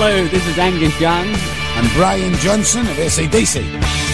Hello, this is Angus Young. And Brian Johnson of ACDC.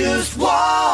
just walk.